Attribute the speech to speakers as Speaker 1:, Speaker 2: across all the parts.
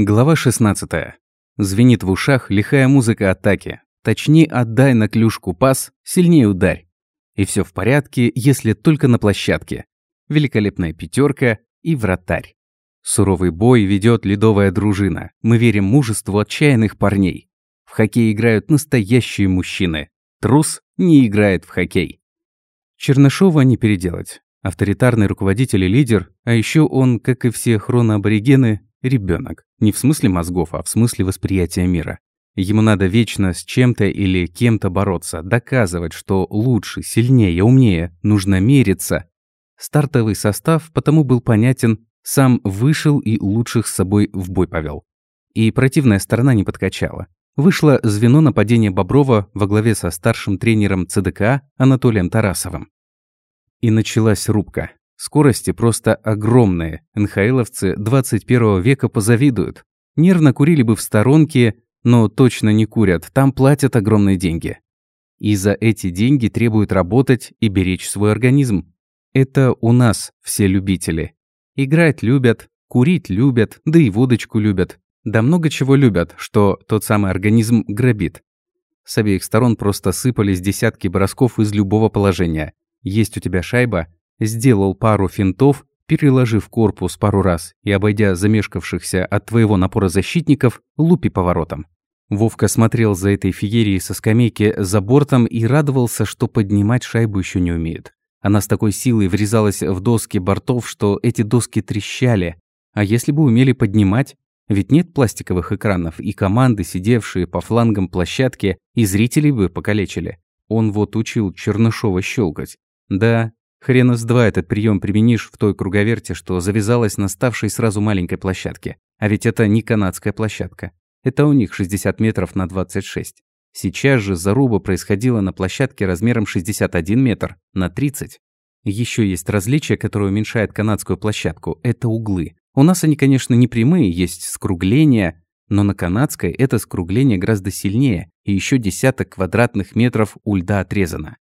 Speaker 1: Глава 16. Звенит в ушах лихая музыка атаки. Точнее, отдай на клюшку пас, сильнее ударь. И все в порядке, если только на площадке. Великолепная пятерка и вратарь. Суровый бой ведет ледовая дружина. Мы верим мужеству отчаянных парней. В хоккей играют настоящие мужчины. Трус не играет в хоккей. Чернышова не переделать. Авторитарный руководитель и лидер, а еще он, как и все хроноаборигены, ребенок. Не в смысле мозгов, а в смысле восприятия мира. Ему надо вечно с чем-то или кем-то бороться, доказывать, что лучше, сильнее, умнее, нужно мериться. Стартовый состав потому был понятен, сам вышел и лучших с собой в бой повел. И противная сторона не подкачала. Вышло звено нападения Боброва во главе со старшим тренером ЦДК Анатолием Тарасовым. И началась рубка. Скорости просто огромные. НХЛовцы 21 века позавидуют. Нервно курили бы в сторонке, но точно не курят, там платят огромные деньги. И за эти деньги требуют работать и беречь свой организм. Это у нас все любители. Играть любят, курить любят, да и водочку любят. Да много чего любят, что тот самый организм грабит. С обеих сторон просто сыпались десятки бросков из любого положения. Есть у тебя шайба, сделал пару финтов, переложив корпус пару раз и обойдя замешкавшихся от твоего напора защитников, лупи поворотом. Вовка смотрел за этой феерией со скамейки за бортом и радовался, что поднимать шайбу еще не умеет. Она с такой силой врезалась в доски бортов, что эти доски трещали. А если бы умели поднимать? Ведь нет пластиковых экранов, и команды, сидевшие по флангам площадки, и зрителей бы покалечили. Он вот учил Чернышова щелкать. Да, Хрена с два этот прием применишь в той круговерте, что завязалась на ставшей сразу маленькой площадке. А ведь это не канадская площадка. Это у них 60 метров на 26. Сейчас же заруба происходила на площадке размером 61 метр на 30. Еще есть различие, которое уменьшает канадскую площадку. Это углы. У нас они, конечно, не прямые, есть скругления, но на канадской это скругление гораздо сильнее, и еще десяток квадратных метров у льда отрезано.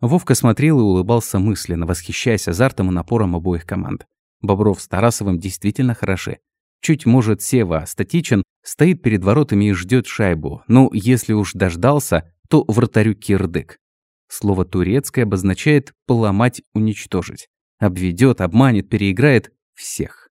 Speaker 1: Вовка смотрел и улыбался мысленно, восхищаясь азартом и напором обоих команд. Бобров с Тарасовым действительно хороши. Чуть, может, Сева статичен, стоит перед воротами и ждет шайбу. Ну, если уж дождался, то вратарю кирдык. Слово «турецкое» обозначает «поломать, уничтожить». Обведет, обманет, переиграет всех.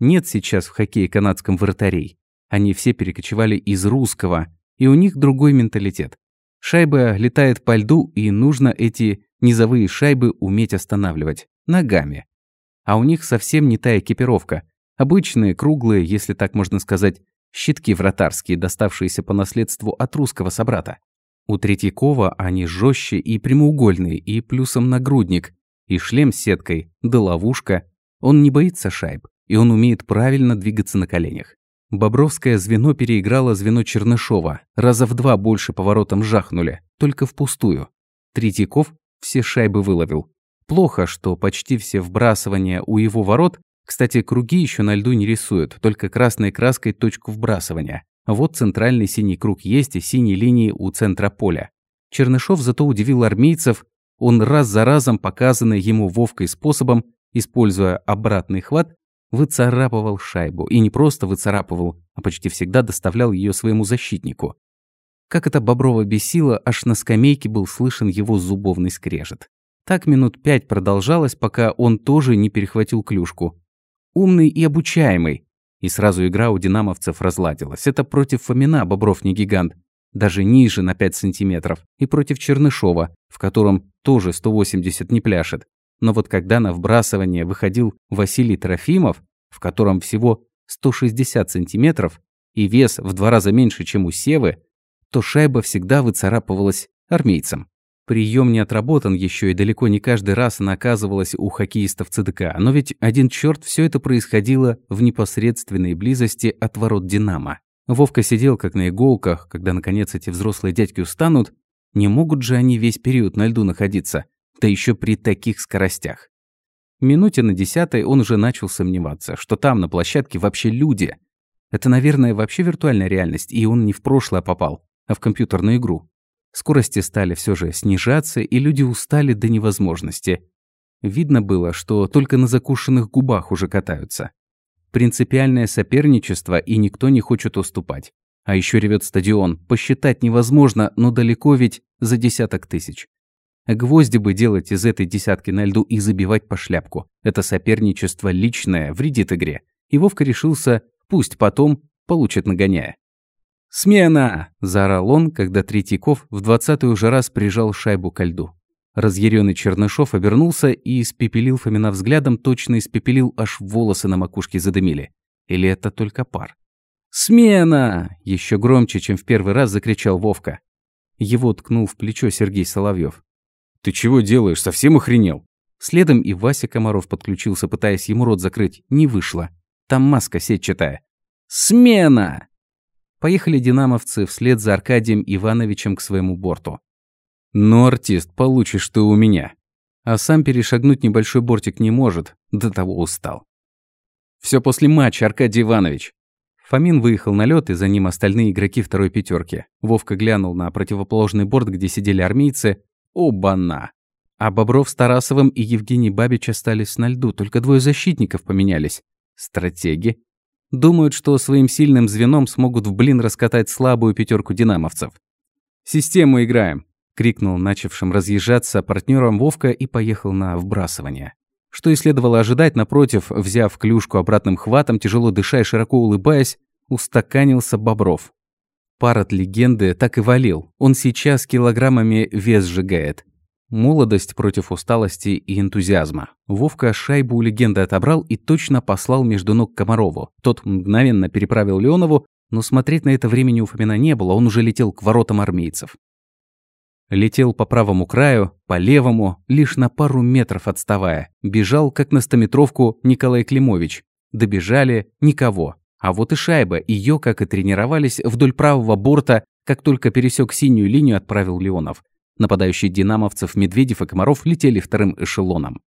Speaker 1: Нет сейчас в хоккее канадском вратарей. Они все перекочевали из русского, и у них другой менталитет. Шайба летает по льду, и нужно эти низовые шайбы уметь останавливать. Ногами. А у них совсем не та экипировка. Обычные, круглые, если так можно сказать, щитки вратарские, доставшиеся по наследству от русского собрата. У Третьякова они жестче и прямоугольные, и плюсом нагрудник, и шлем с сеткой, да ловушка. Он не боится шайб, и он умеет правильно двигаться на коленях. Бобровское звено переиграло звено Чернышова. Раза в два больше поворотом жахнули, только впустую. Третьяков все шайбы выловил. Плохо, что почти все вбрасывания у его ворот, кстати, круги еще на льду не рисуют, только красной краской точку вбрасывания. Вот центральный синий круг есть и синие линии у центра поля. Чернышов зато удивил армейцев, он раз за разом показанный ему Вовкой способом, используя обратный хват, выцарапывал шайбу. И не просто выцарапывал, а почти всегда доставлял ее своему защитнику. Как это Боброва бесило, аж на скамейке был слышен его зубовный скрежет. Так минут пять продолжалось, пока он тоже не перехватил клюшку. Умный и обучаемый. И сразу игра у динамовцев разладилась. Это против Фомина Бобров не гигант. Даже ниже на 5 сантиметров. И против Чернышова, в котором тоже 180 не пляшет. Но вот когда на вбрасывание выходил Василий Трофимов, в котором всего 160 сантиметров и вес в два раза меньше, чем у Севы, то шайба всегда выцарапывалась армейцам. Прием не отработан еще, и далеко не каждый раз она оказывалась у хоккеистов ЦДК. Но ведь один черт все это происходило в непосредственной близости от ворот «Динамо». Вовка сидел как на иголках, когда наконец эти взрослые дядьки устанут. Не могут же они весь период на льду находиться да еще при таких скоростях. Минуте на десятой он уже начал сомневаться, что там, на площадке, вообще люди. Это, наверное, вообще виртуальная реальность, и он не в прошлое попал, а в компьютерную игру. Скорости стали все же снижаться, и люди устали до невозможности. Видно было, что только на закушенных губах уже катаются. Принципиальное соперничество, и никто не хочет уступать. А еще ревет стадион. Посчитать невозможно, но далеко ведь за десяток тысяч. Гвозди бы делать из этой десятки на льду и забивать по шляпку. Это соперничество личное, вредит игре. И Вовка решился, пусть потом получит нагоняя. «Смена!» – заорал он, когда Третьяков в двадцатый уже раз прижал шайбу ко льду. Разъяренный Чернышов обернулся и испепелил Фомина взглядом, точно испепелил, аж волосы на макушке задымили. Или это только пар? «Смена!» – еще громче, чем в первый раз закричал Вовка. Его ткнул в плечо Сергей Соловьев.
Speaker 2: «Ты чего делаешь? Совсем охренел?»
Speaker 1: Следом и Вася Комаров подключился, пытаясь ему рот закрыть. Не вышло. Там маска сетчатая. «Смена!» Поехали динамовцы вслед за Аркадием Ивановичем к своему борту.
Speaker 2: «Ну, артист, получишь ты у меня».
Speaker 1: А сам перешагнуть небольшой бортик не может, до того устал. Все после матча, Аркадий Иванович. Фомин выехал на лед, и за ним остальные игроки второй пятерки. Вовка глянул на противоположный борт, где сидели армейцы. Оба-на! А Бобров с Тарасовым и Евгений Бабич остались на льду, только двое защитников поменялись. Стратеги. Думают, что своим сильным звеном смогут в блин раскатать слабую пятерку динамовцев. «Систему играем», — крикнул начавшим разъезжаться партнером Вовка и поехал на вбрасывание. Что и следовало ожидать, напротив, взяв клюшку обратным хватом, тяжело дыша и широко улыбаясь, устаканился Бобров. Пар от легенды так и валил. Он сейчас килограммами вес сжигает. Молодость против усталости и энтузиазма. Вовка шайбу у легенды отобрал и точно послал между ног Комарову. Тот мгновенно переправил Леонову, но смотреть на это времени у Фомина не было, он уже летел к воротам армейцев. Летел по правому краю, по левому, лишь на пару метров отставая. Бежал, как на стометровку, Николай Климович. Добежали – никого. А вот и шайба, ее, как и тренировались, вдоль правого борта, как только пересек синюю линию, отправил Леонов. Нападающие динамовцев Медведев и Комаров летели вторым эшелоном.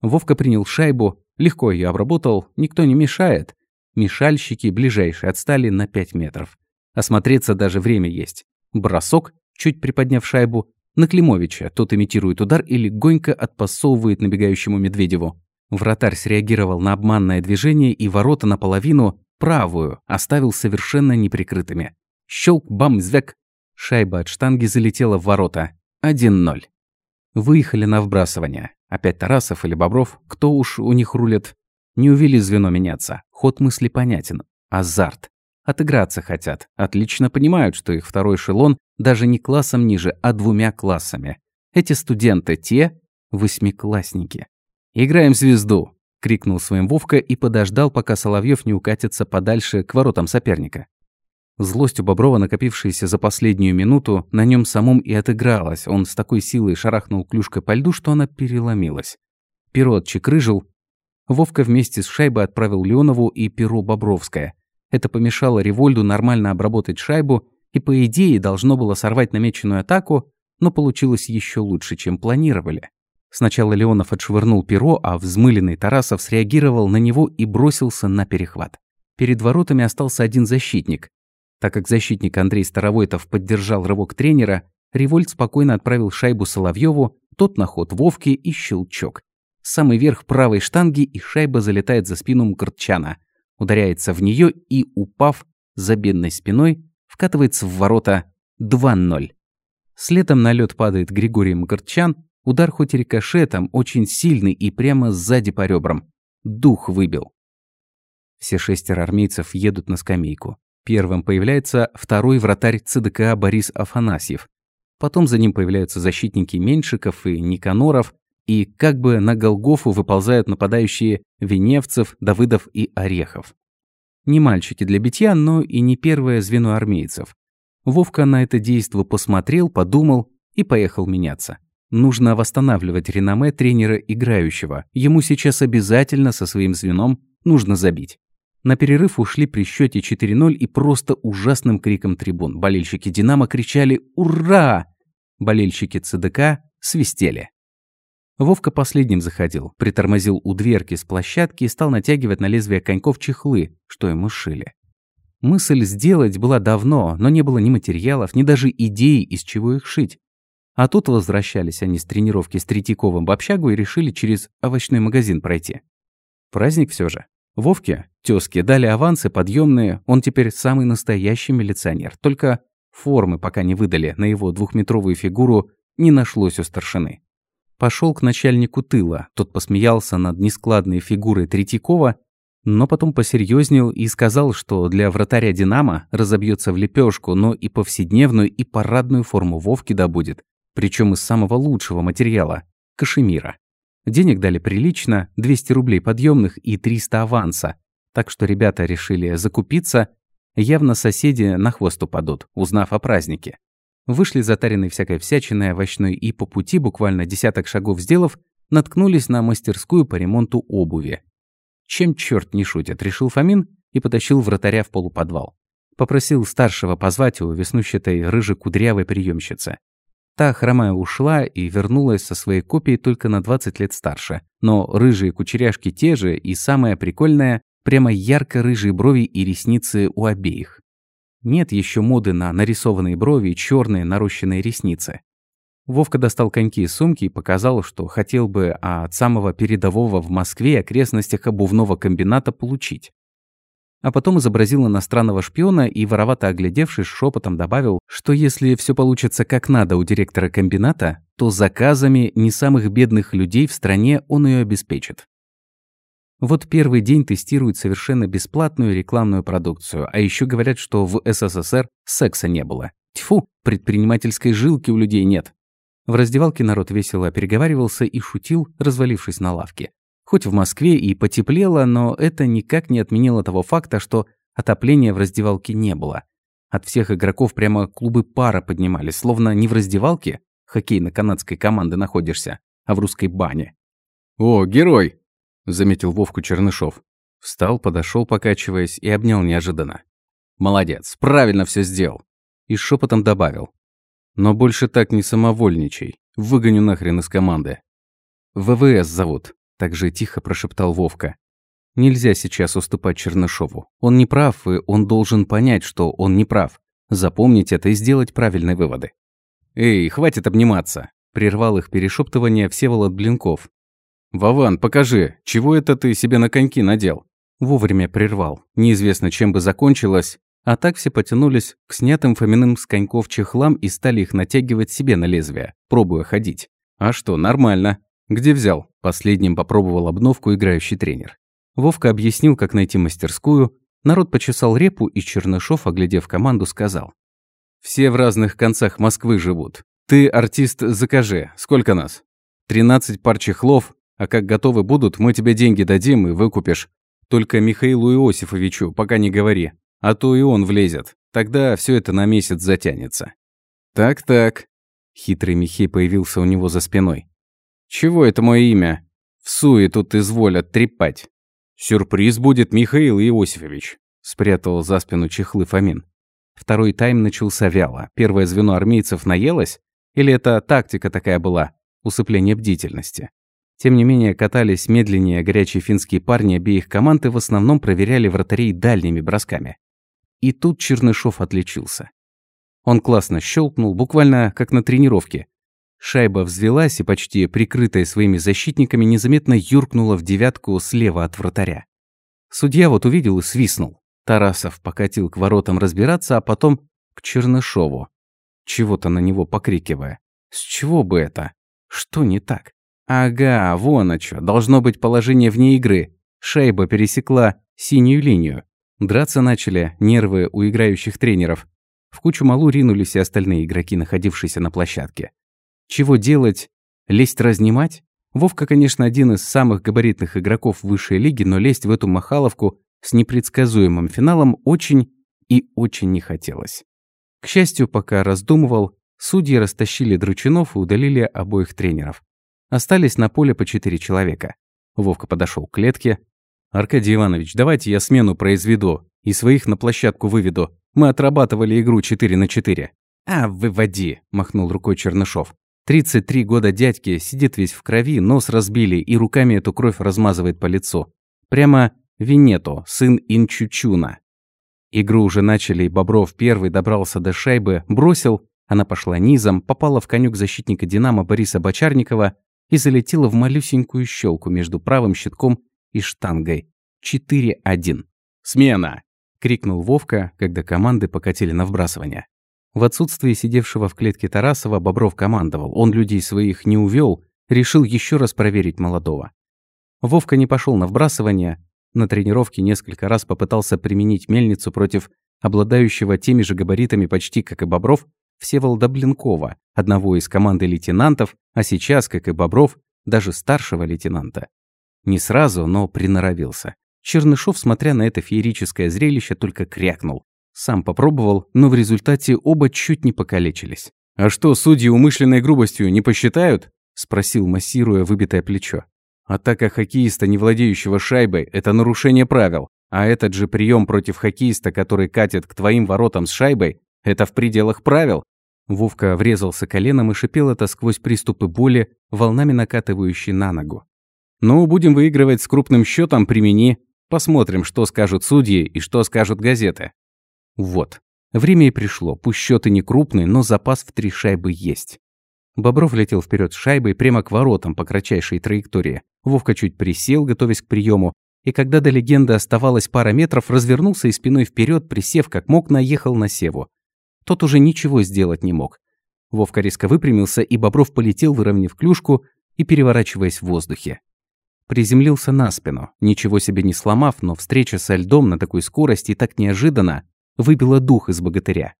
Speaker 1: Вовка принял шайбу, легко ее обработал, никто не мешает. Мешальщики ближайшие отстали на 5 метров. Осмотреться даже время есть. Бросок, чуть приподняв шайбу, на Климовича. Тот имитирует удар и легонько отпасовывает набегающему Медведеву. Вратарь среагировал на обманное движение и ворота наполовину, правую, оставил совершенно неприкрытыми. Щелк, бам, звяк. Шайба от штанги залетела в ворота. 1-0. Выехали на вбрасывание. Опять Тарасов или Бобров, кто уж у них рулит. Не увели звено меняться. Ход мысли понятен. Азарт. Отыграться хотят. Отлично понимают, что их второй эшелон даже не классом ниже, а двумя классами. Эти студенты, те восьмиклассники. «Играем звезду!» — крикнул своим Вовка и подождал, пока Соловьев не укатится подальше к воротам соперника. Злость у Боброва, накопившаяся за последнюю минуту, на нем самом и отыгралась. Он с такой силой шарахнул клюшкой по льду, что она переломилась. Перо отчекрыжил. Вовка вместе с шайбой отправил Леонову и перо Бобровское. Это помешало Револьду нормально обработать шайбу и, по идее, должно было сорвать намеченную атаку, но получилось еще лучше, чем планировали. Сначала Леонов отшвырнул перо, а взмыленный Тарасов среагировал на него и бросился на перехват. Перед воротами остался один защитник. Так как защитник Андрей Старовойтов поддержал рывок тренера, Револьд спокойно отправил шайбу Соловьеву, тот на ход Вовки и щелчок. Самый верх правой штанги и шайба залетает за спину Мкртчана, ударяется в нее и, упав за бедной спиной, вкатывается в ворота 2-0. Следом на лед падает Григорий Мкртчан, удар хоть и рикошетом, очень сильный и прямо сзади по ребрам. Дух выбил. Все шестеро армейцев едут на скамейку. Первым появляется второй вратарь ЦДК Борис Афанасьев. Потом за ним появляются защитники Меньшиков и Никаноров, и как бы на Голгофу выползают нападающие Веневцев, Давыдов и Орехов. Не мальчики для битья, но и не первое звено армейцев. Вовка на это действо посмотрел, подумал и поехал меняться. Нужно восстанавливать реноме тренера играющего. Ему сейчас обязательно со своим звеном нужно забить. На перерыв ушли при счете 4-0 и просто ужасным криком трибун. Болельщики «Динамо» кричали «Ура!». Болельщики ЦДК свистели. Вовка последним заходил, притормозил у дверки с площадки и стал натягивать на лезвие коньков чехлы, что ему шили. Мысль сделать была давно, но не было ни материалов, ни даже идеи, из чего их шить. А тут возвращались они с тренировки с Третьяковым в общагу и решили через овощной магазин пройти. Праздник все же. Вовке, тёзке дали авансы подъемные, он теперь самый настоящий милиционер. Только формы пока не выдали, на его двухметровую фигуру не нашлось у старшины. Пошел к начальнику тыла, тот посмеялся над нескладной фигурой Третьякова, но потом посерьезнел и сказал, что для вратаря «Динамо» разобьется в лепешку, но и повседневную, и парадную форму Вовки добудет, причем из самого лучшего материала – кашемира. Денег дали прилично, 200 рублей подъемных и 300 аванса. Так что ребята решили закупиться. Явно соседи на хвост упадут, узнав о празднике. Вышли затаренной всякой всячиной овощной и по пути, буквально десяток шагов сделав, наткнулись на мастерскую по ремонту обуви. Чем черт не шутит, решил Фомин и потащил вратаря в полуподвал. Попросил старшего позвать у веснущатой рыжей-кудрявой приемщицы. Та, хромая, ушла и вернулась со своей копией только на 20 лет старше. Но рыжие кучеряшки те же, и самое прикольное, прямо ярко-рыжие брови и ресницы у обеих. Нет еще моды на нарисованные брови и черные нарощенные ресницы. Вовка достал коньки из сумки и показал, что хотел бы от самого передового в Москве окрестностях обувного комбината получить а потом изобразил иностранного шпиона и, воровато оглядевшись, шепотом добавил, что если все получится как надо у директора комбината, то заказами не самых бедных людей в стране он ее обеспечит. Вот первый день тестируют совершенно бесплатную рекламную продукцию, а еще говорят, что в СССР секса не было. Тьфу, предпринимательской жилки у людей нет. В раздевалке народ весело переговаривался и шутил, развалившись на лавке. Хоть в Москве и потеплело, но это никак не отменило того факта, что отопления в раздевалке не было. От всех игроков прямо клубы пара поднимались, словно не в раздевалке хоккейно-канадской команды находишься, а в русской бане.
Speaker 2: «О, герой!» – заметил Вовку Чернышов. Встал, подошел, покачиваясь, и обнял неожиданно. «Молодец, правильно все сделал!» И шепотом добавил. «Но больше так не самовольничай. Выгоню нахрен из команды. ВВС зовут. Так же тихо прошептал Вовка. Нельзя сейчас уступать Чернышову. Он не прав, и он должен понять, что он не прав. Запомнить это и сделать правильные выводы. «Эй, хватит обниматься!» – прервал их перешептывание Всеволод Блинков. «Вован, покажи, чего это ты себе на коньки надел?» Вовремя прервал. Неизвестно, чем бы закончилось, а так все потянулись к снятым Фоминым с коньков чехлам и стали их натягивать себе на лезвие, пробуя ходить. «А что, нормально. Где взял?» Последним попробовал обновку играющий тренер. Вовка объяснил, как найти мастерскую, народ почесал репу, и Чернышов, оглядев команду, сказал. «Все в разных концах Москвы живут. Ты, артист, закажи. Сколько нас? 13 пар чехлов, а как готовы будут, мы тебе деньги дадим и выкупишь. Только Михаилу Иосифовичу пока не говори, а то и он влезет. Тогда все это на месяц затянется». «Так-так». Хитрый Михей появился у него за спиной. Чего это мое имя? В суе тут изволят трепать. Сюрприз будет, Михаил Иосифович. Спрятал за спину чехлы Фомин. Второй тайм начался вяло. Первое звено армейцев наелось? Или это тактика такая была? Усыпление бдительности. Тем не менее, катались медленнее горячие финские парни обеих команд и в основном проверяли вратарей дальними бросками. И тут Чернышов отличился. Он классно щелкнул, буквально как на тренировке, Шайба взвелась и, почти прикрытая своими защитниками, незаметно юркнула в девятку слева от вратаря. Судья вот увидел и свистнул. Тарасов покатил к воротам разбираться, а потом к Чернышову, чего-то на него покрикивая. С чего бы это? Что не так? Ага, вон о чё. Должно быть положение вне игры. Шайба пересекла синюю линию. Драться начали нервы у играющих тренеров. В кучу малу ринулись и остальные игроки, находившиеся на площадке. Чего делать? Лезть разнимать? Вовка, конечно, один из самых габаритных игроков высшей лиги, но лезть в эту махаловку с непредсказуемым финалом очень и очень не хотелось. К счастью, пока раздумывал, судьи растащили Дручинов и удалили обоих тренеров. Остались на поле по четыре человека. Вовка подошел к клетке. «Аркадий Иванович, давайте я смену произведу и своих на площадку выведу. Мы отрабатывали игру 4 на 4». «А, выводи», – махнул рукой Чернышов. 33 года дядьки, сидит весь в крови, нос разбили и руками эту кровь размазывает по лицу. Прямо Винето, сын Инчучуна. Игру уже начали, и Бобров первый добрался до шайбы, бросил, она пошла низом, попала в конюк защитника «Динамо» Бориса Бочарникова и залетела в малюсенькую щелку между правым щитком и штангой.
Speaker 1: 4-1. «Смена!» – крикнул Вовка, когда команды покатили на вбрасывание. В отсутствие сидевшего в клетке Тарасова Бобров командовал. Он людей своих не увел, решил еще раз проверить молодого. Вовка не пошел на вбрасывание. На тренировке несколько раз попытался применить мельницу против обладающего теми же габаритами почти как и Бобров, Всеволода Блинкова, одного из команды лейтенантов, а сейчас, как и Бобров, даже старшего лейтенанта. Не сразу, но приноровился. Чернышов, смотря на это феерическое зрелище, только крякнул. Сам попробовал, но в результате оба чуть не покалечились. «А что, судьи умышленной грубостью не посчитают?» – спросил, массируя выбитое плечо. «Атака хоккеиста, не владеющего шайбой, – это нарушение правил. А этот же прием против хоккеиста, который катит к твоим воротам с шайбой, это в пределах правил. Вовка врезался коленом и шипел это сквозь приступы боли, волнами накатывающие на ногу. «Ну, будем выигрывать с крупным счетом, примени. Посмотрим, что скажут судьи и что скажут газеты». Вот. Время и пришло. Пусть счет и не крупный, но запас в три шайбы есть. Бобров летел вперед с шайбой прямо к воротам по кратчайшей траектории. Вовка чуть присел, готовясь к приему, и когда до легенды оставалось пара метров, развернулся и спиной вперед, присев как мог, наехал на Севу. Тот уже ничего сделать не мог. Вовка резко выпрямился, и Бобров полетел, выровняв клюшку и переворачиваясь в воздухе. Приземлился на спину, ничего себе не сломав, но встреча со льдом на такой скорости и так неожиданно выбила дух из богатыря.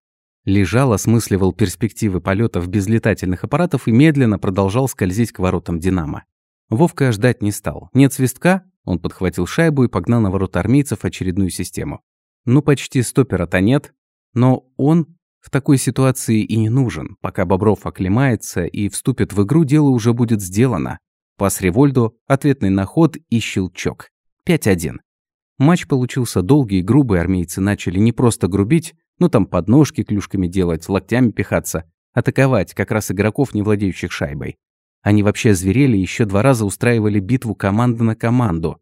Speaker 1: Лежал, осмысливал перспективы полетов без летательных аппаратов и медленно продолжал скользить к воротам «Динамо». Вовка ждать не стал. Нет свистка, он подхватил шайбу и погнал на ворота армейцев очередную систему. Ну, почти стопера-то нет, но он в такой ситуации и не нужен. Пока Бобров оклемается и вступит в игру, дело уже будет сделано. Пас Револьду, ответный на ход и щелчок. 5-1. Матч получился долгий и грубый, армейцы начали не просто грубить, но там подножки клюшками делать, локтями пихаться, атаковать как раз игроков, не владеющих шайбой. Они вообще зверели и еще два раза устраивали битву команда на команду.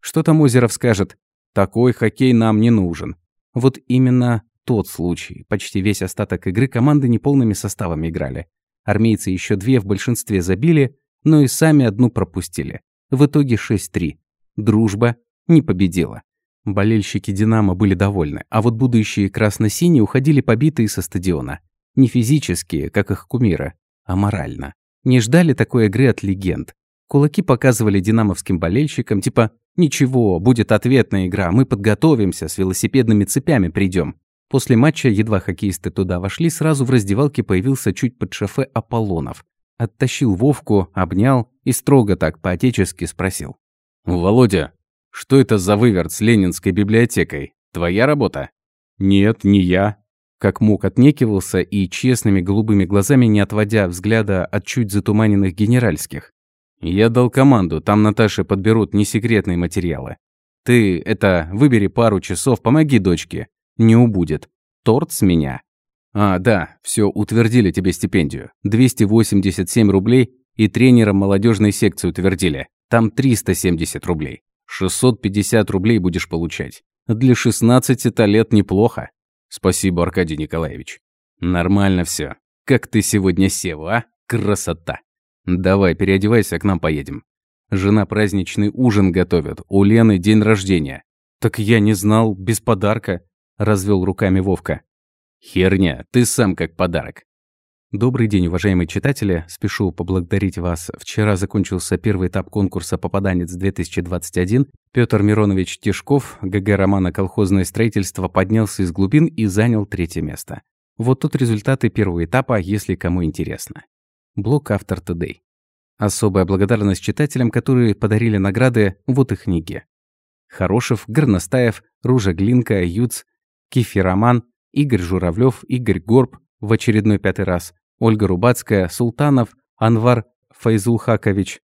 Speaker 1: Что там Озеров скажет? Такой хоккей нам не нужен. Вот именно тот случай. Почти весь остаток игры команды неполными составами играли. Армейцы еще две в большинстве забили, но и сами одну пропустили. В итоге 6-3. Дружба не победила. Болельщики «Динамо» были довольны, а вот будущие красно-синие уходили побитые со стадиона. Не физически, как их кумира, а морально. Не ждали такой игры от легенд. Кулаки показывали динамовским болельщикам, типа «Ничего, будет ответная игра, мы подготовимся, с велосипедными цепями придем. После матча, едва хоккеисты туда вошли, сразу в раздевалке появился чуть под шофе Аполлонов. Оттащил Вовку, обнял и строго так по-отечески спросил. «Володя, что это за выверт с Ленинской библиотекой? Твоя работа?» «Нет, не я», как мог отнекивался и честными голубыми глазами не отводя взгляда от чуть затуманенных генеральских. «Я дал команду, там Наташе подберут несекретные материалы. Ты, это, выбери пару часов, помоги дочке. Не убудет. Торт с меня». «А, да, все, утвердили тебе стипендию. 287 рублей и тренером молодежной секции утвердили. Там 370 рублей. 650 рублей будешь получать. Для 16 лет неплохо. Спасибо, Аркадий Николаевич. Нормально все. Как ты сегодня сел, а? Красота. Давай, переодевайся, к нам поедем. Жена праздничный ужин готовит. У Лены день рождения. Так я не знал, без подарка. Развел руками Вовка. Херня, ты сам как подарок. Добрый день, уважаемые читатели. Спешу поблагодарить вас. Вчера закончился первый этап конкурса «Попаданец-2021». Петр Миронович Тишков, ГГ романа «Колхозное строительство» поднялся из глубин и занял третье место. Вот тут результаты первого этапа, если кому интересно. Блок «Автор Today». Особая благодарность читателям, которые подарили награды вот их книги. Хорошев, Горностаев, Ружа Глинка, Юц, Кифероман, Игорь Журавлев, Игорь Горб в очередной пятый раз, Ольга Рубацкая, Султанов, Анвар Файзулхакович,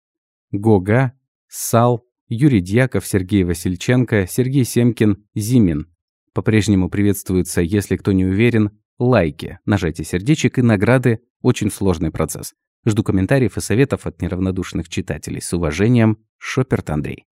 Speaker 1: Гога, Сал, Юрий Дьяков, Сергей Васильченко, Сергей Семкин, Зимин. По-прежнему приветствуются, если кто не уверен, лайки, нажатие сердечек и награды – очень сложный процесс. Жду комментариев и советов от неравнодушных читателей. С уважением, Шоперт Андрей.